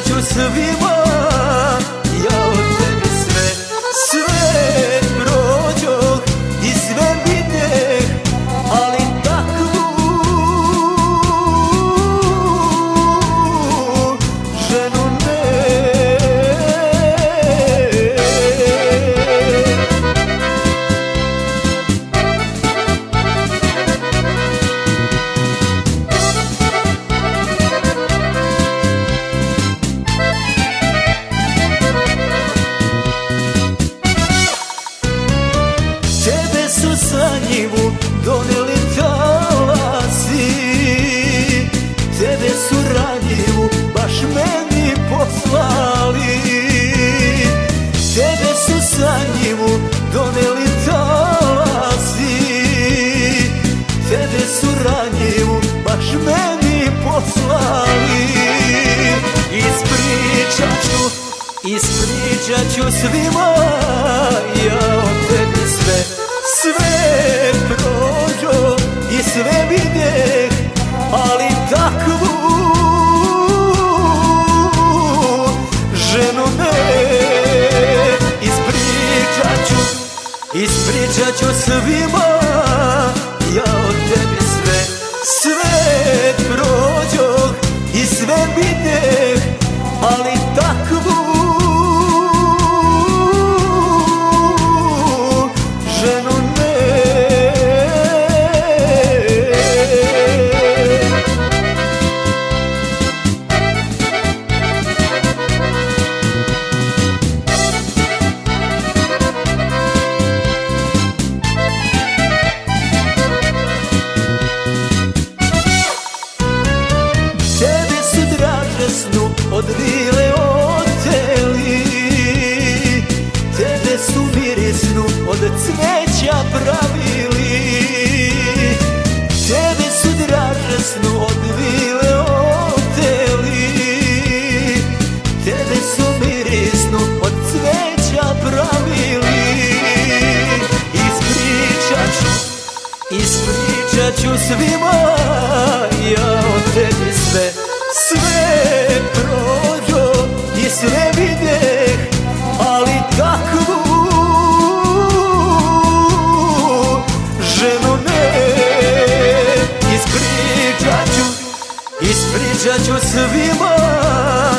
ispričat ću svima sa njivu doneli talasi Tebe su ranjivu baš meni poslali. Tebe su sa njivu doneli talasi Tebe su ranjivu baš meni poslali. Ispričat ću, ispričat ću svima ja Sve prođo i sve videh, ali takvu ženu ne. Ispričat ću, ispričat ću svima svima ja o tebi sve Sve prođo i sve videh Ali takvu ženu ne Ispričat ću, ispričat ću svima